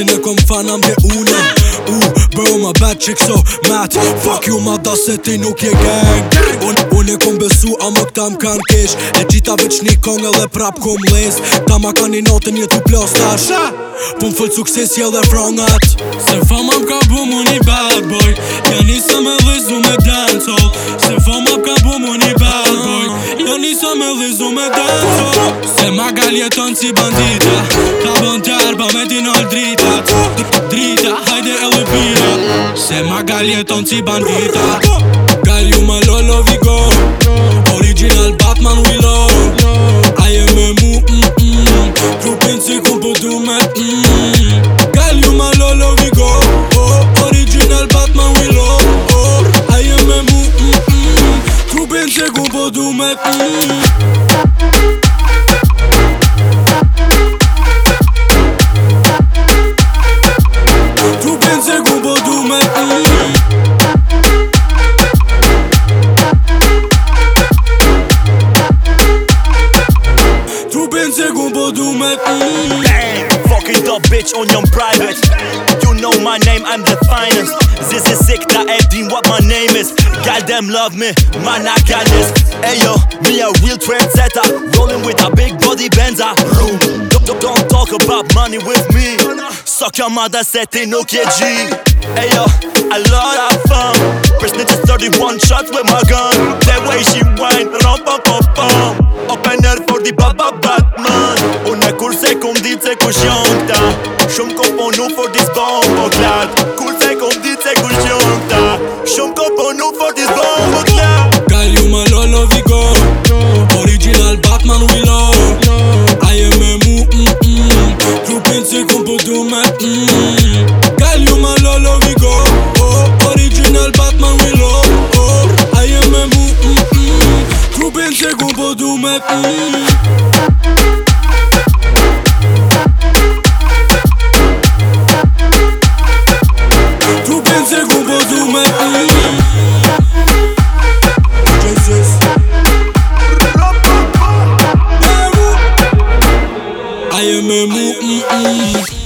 Si në kom fana mbje une U, uh, bro, ma bad chick so mad Fuck you, ma da se ti nuk je gang Un, Unë e kom besu, a më këta më kanë kesh E gjitha veç një kongë dhe prap kom les Ta ma ka një notën jetu plos tash Po më fëllë sukses jel dhe frangat Se fa ma ka bu mu një bad boy Ja njësa me lizu me danco Se fa ma ka bu mu një bad boy Ja njësa me lizu me danco Se ma gal jeton si bandita Ta bandita Galieton ți bandita Galiuma lolo vigo Original Batman Willow IMMU Grupinții cu budume Galiuma lolo vigo oh, Original Batman Willow IMMU Grupinții cu budume bitch on your private. You know my name, I'm the finest. This is sick, that acting what my name is. Goddamn love me, man, I got this. Ayo, me a real trendsetter. Rolling with a big body benzer. Don't, don't talk about money with me. Suck your mother, setting no KG. Ayo, I lot of fun. Press 31 shots with my gun. That way she whine, rum bum bum bum. dit se kush jom këta Shumë ko for dis bom po klat Kur se kom dit se kush jom këta Shumë ko po for dis bom po klat Kalju ma lo viko Original Batman we love Aje me mu mm, mm, Trupin se kum po du me mm. Kalju ma lolo viko oh, Original Batman we love oh, Aje me mu mm, mm, Trupin se kum po du me mm. Thank I am a movie.